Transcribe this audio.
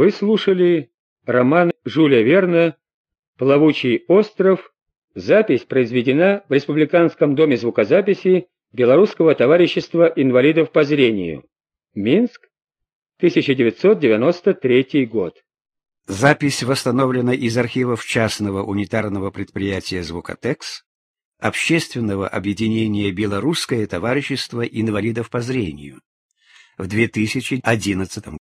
Вы слушали роман Жюля Верна «Плавучий остров». Запись произведена в Республиканском доме звукозаписи Белорусского товарищества инвалидов по зрению. Минск, 1993 год. Запись восстановлена из архивов частного унитарного предприятия «Звукотекс», Общественного объединения «Белорусское товарищество инвалидов по зрению» в 2011 году.